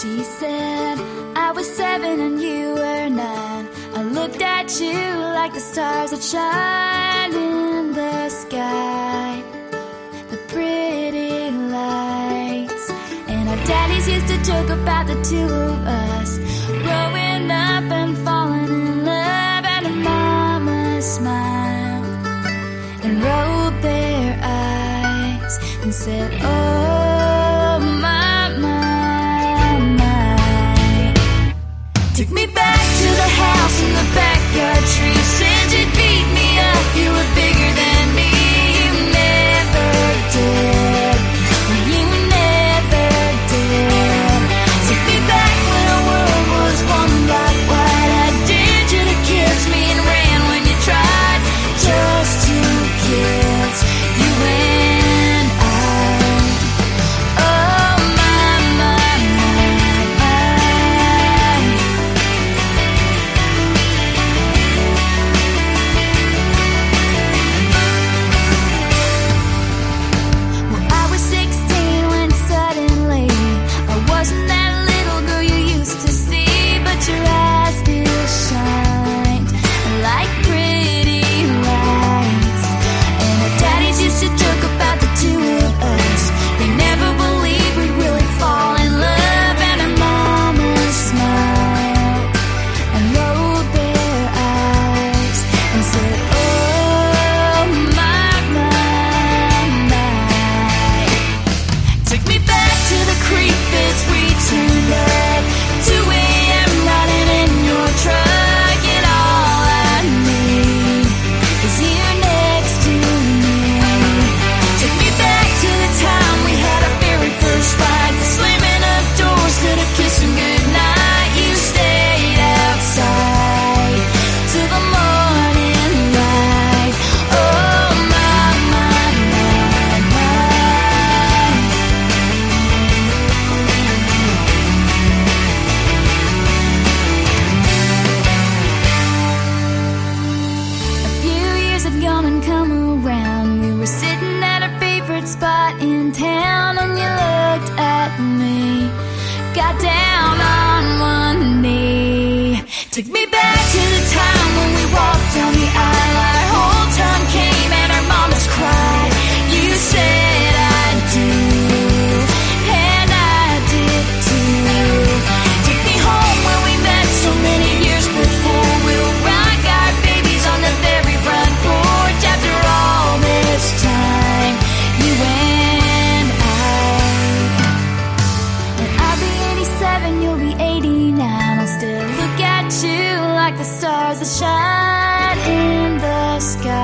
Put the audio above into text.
She said, I was seven and you were nine. I looked at you like the stars that shine in the sky, the pretty lights. And our daddies used to joke about the two of us growing up and falling in love, and her mama smiled and rolled their eyes and said, Oh. years had gone and come around. We were sitting at our favorite spot in town, and you looked at me. Got down on one knee. Took me back to the time when we walked down the aisle. like the stars that shine in the sky.